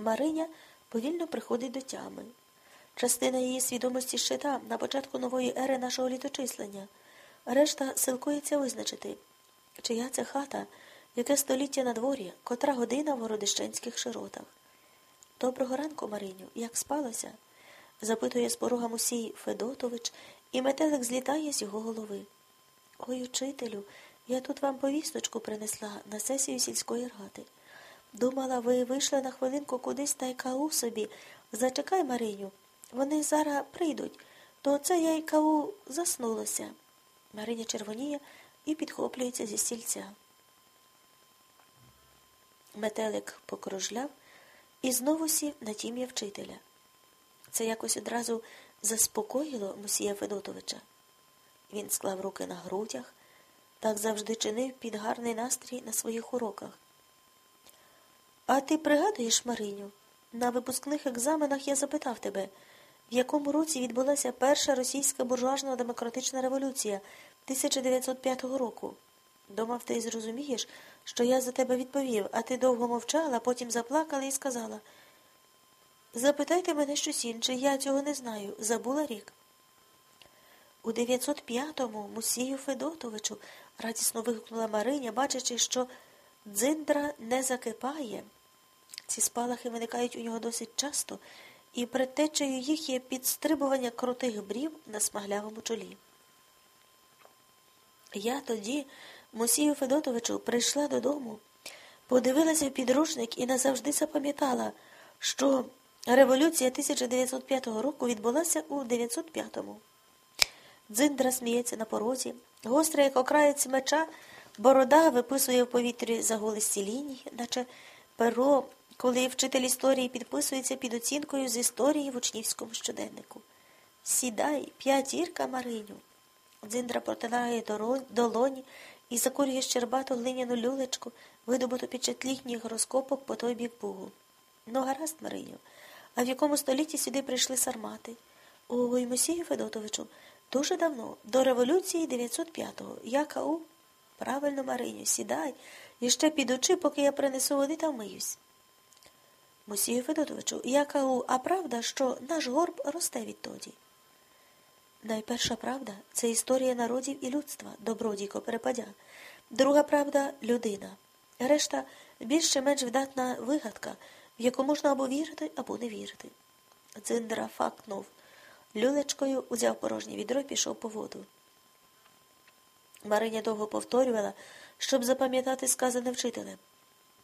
Мариня повільно приходить до тями. Частина її свідомості ще там, на початку нової ери нашого літочислення. Решта силкується визначити, чия це хата, яке століття на дворі, котра година в городищенських широтах. Доброго ранку, Мариню, як спалося? запитує з порога Мусій Федотович, і метелик злітає з його голови. Ой, учителю, я тут вам повісточку принесла на сесію сільської ради. Думала, ви вийшли на хвилинку кудись та й кау собі. Зачекай, Мариню, вони зараз прийдуть, то це я й кау заснулася. Мариня червоніє і підхоплюється зі стільця. Метелик покружляв і знову сів на тім'я вчителя. Це якось одразу заспокоїло Мусія Федотовича. Він склав руки на грудях, так завжди чинив під гарний настрій на своїх уроках. А ти пригадуєш, Мариню, на випускних екзаменах я запитав тебе, в якому році відбулася перша російська буржуазно демократична революція 1905 року. Думав, ти зрозумієш, що я за тебе відповів, а ти довго мовчала, потім заплакала і сказала Запитайте мене щось інше, я цього не знаю. Забула рік. У 905-му Мусію Федотовичу радісно вигукнула Мариня, бачачи, що дзиндра не закипає. Ці спалахи виникають у нього досить часто, і предтечею їх є підстрибування крутих брів на смаглявому чолі. Я тоді, Мусію Федотовичу, прийшла додому, подивилася в підручник і назавжди запам'ятала, що революція 1905 року відбулася у 905-му. Дзиндра сміється на порозі, гостра, як окраєць меча, борода виписує в повітрі заголисті лінії, наче перо, коли вчитель історії підписується під оцінкою з історії в учнівському щоденнику. Сідай, п'ятірка Мариню. Дзиндра протинає долоні і закурює щербату глиняну люлечку, видобуту під час літніх розкопок по той бік бугу. Ну, гаразд, Мариню, а в якому столітті сюди прийшли сармати? Ой, Мосію Федотовичу, дуже давно, до революції 905-го. Я кау. Правильно, Мариню, сідай і ще підучи, поки я принесу води та вмиюсь. Мосію Федотовичу, я кау, а правда, що наш горб росте відтоді? Найперша правда це історія народів і людства, добродійко перепадя. Друга правда людина. Решта більше менш вдатна вигадка, в яку можна або вірити, або не вірити. Дзиндра факнув. Люлечкою узяв порожнє відро і пішов по воду. Мариня довго повторювала, щоб запам'ятати сказане вчителем.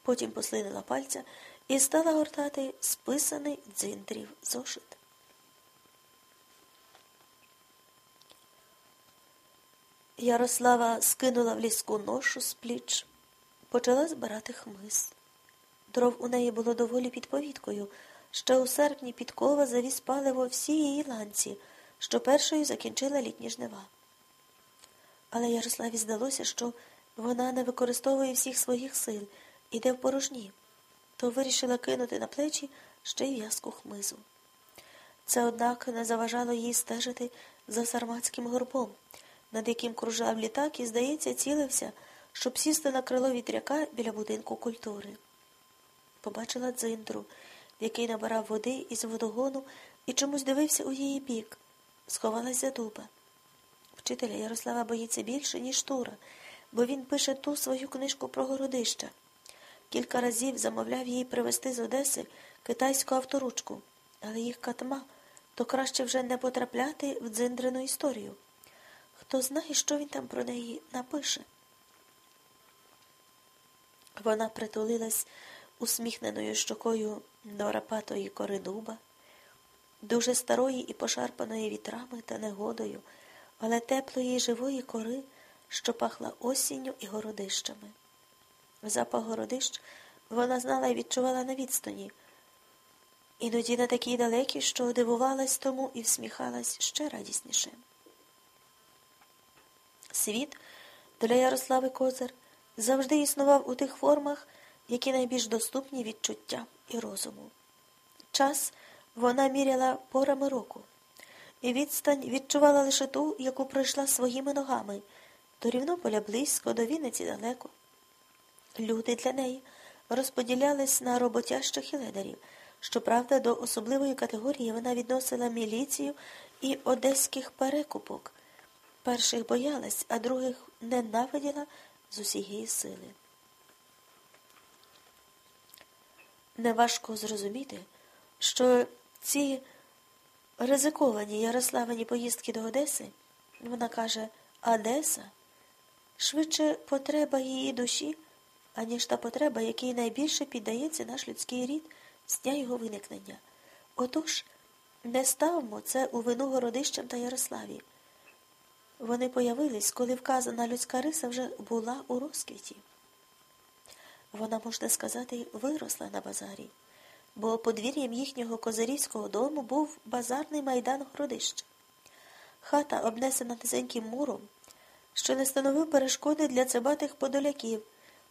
Потім послинила пальця і стала гортати списаний дзиндрів зошит. Ярослава скинула в ліску ношу з пліч, почала збирати хмиз. Дров у неї було доволі під повідкою. Ще у серпні підкова завіз паливо всі її ланці, що першою закінчила літні жнива. Але Ярославі здалося, що вона не використовує всіх своїх сил, іде в порожні, то вирішила кинути на плечі ще й в'язку хмизу. Це, однак, не заважало їй стежити за сарматським горбом над яким кружав літак і, здається, цілився, щоб сісти на крило вітряка біля будинку культури. Побачила дзиндру, який набирав води із водогону і чомусь дивився у її бік, сховалась за дуба. Вчителя Ярослава боїться більше, ніж Тура, бо він пише ту свою книжку про городища. Кілька разів замовляв їй привезти з Одеси китайську авторучку, але їх катма, то краще вже не потрапляти в дзиндрину історію. Хто знає, що він там про неї напише. Вона притулилась усміхненою щокою до рапатої кори дуба, дуже старої і пошарпаної вітрами та негодою, але теплої і живої кори, що пахла осінню і городищами. Запах городищ вона знала і відчувала на відстані, іноді на такій далекій, що дивувалась тому і всміхалась ще радісніше. Світ для Ярослави Козир завжди існував у тих формах, які найбільш доступні відчуття і розуму. Час вона міряла порами року, і відстань відчувала лише ту, яку пройшла своїми ногами, до Рівнополя близько, до Вінниці далеко. Люди для неї розподілялись на роботящих і Щоправда, до особливої категорії вона відносила міліцію і одеських перекупок. Перших боялась, а других ненавиділа з усієї сили. Неважко зрозуміти, що ці ризиковані Ярославині поїздки до Одеси, вона каже, Одеса швидше потреба її душі, аніж та потреба, якій найбільше піддається наш людський рід з дня його виникнення. Отож, не ставмо це у вину городищам та Ярославі. Вони появились, коли вказана людська риса вже була у розквіті. Вона, можна сказати, виросла на базарі, бо подвір'ям їхнього козарівського дому був базарний майдан городища. Хата, обнесена низеньким муром, що не становив перешкоди для цебатих подоляків,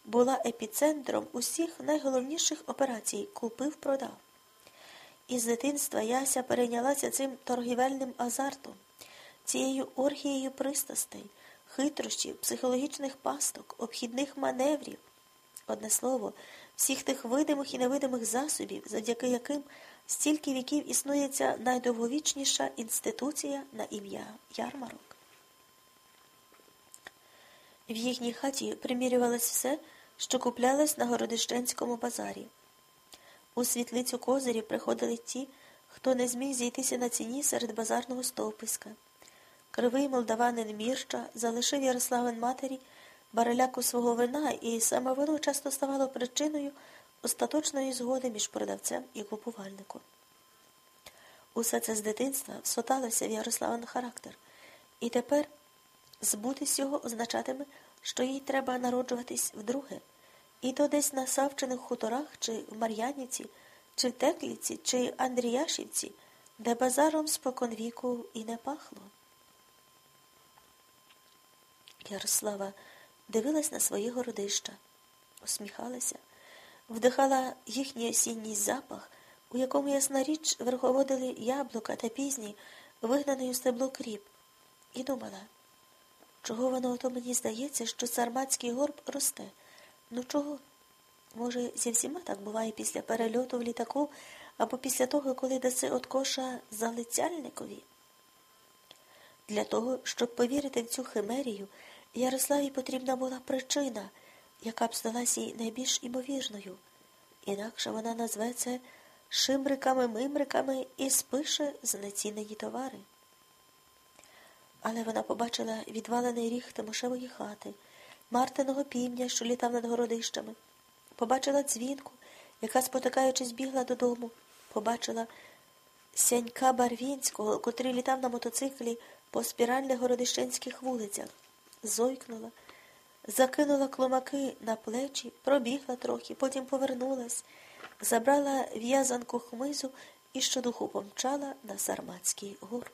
була епіцентром усіх найголовніших операцій купив-продав. Із дитинства Яся перейнялася цим торгівельним азартом, цією оргією пристастей, хитрощів, психологічних пасток, обхідних маневрів. Одне слово, всіх тих видимих і невидимих засобів, завдяки яким стільки віків існує ця найдовговічніша інституція на ім'я ярмарок. В їхній хаті примірювалось все, що куплялось на Городищенському базарі. У світлицю козирів приходили ті, хто не зміг зійтися на ціні серед базарного стовписка. Кривий молдаванин Мірча залишив Ярославин матері бареляку свого вина, і саме воно часто ставало причиною остаточної згоди між продавцем і купувальником. Усе це з дитинства всоталося в Ярославин характер, і тепер збутись його означатиме, що їй треба народжуватись вдруге, і то десь на Савчених хуторах, чи в Мар'янівці, чи в Текліці, чи Андріяшівці, де базаром споконвіку і не пахло. Ярослава дивилась на свої городища, усміхалася, вдихала їхній осінній запах, у якому, ясна річ, верховодили яблука та пізні, вигнаний у стебло кріп, і думала, чого воно ото мені здається, що сарматський горб росте. Ну чого? Може, зі всіма так буває після перельоту в літаку або після того, коли даси от коша залицяльникові? Для того, щоб повірити в цю химерію, Ярославі потрібна була причина, яка б здалася їй найбільш імовірною, інакше вона назве це шимриками-мимриками і спише знецінені товари. Але вона побачила відвалений ріг Тимошевої хати, Мартиного півня, що літав над городищами, побачила дзвінку, яка, спотикаючись, бігла додому, побачила сянька Барвінського, котрий літав на мотоциклі по спіральних городищенських вулицях. Зойкнула, закинула кломаки на плечі, пробігла трохи, потім повернулась, забрала в'язанку хмизу і щодуху помчала на Сарматський горб.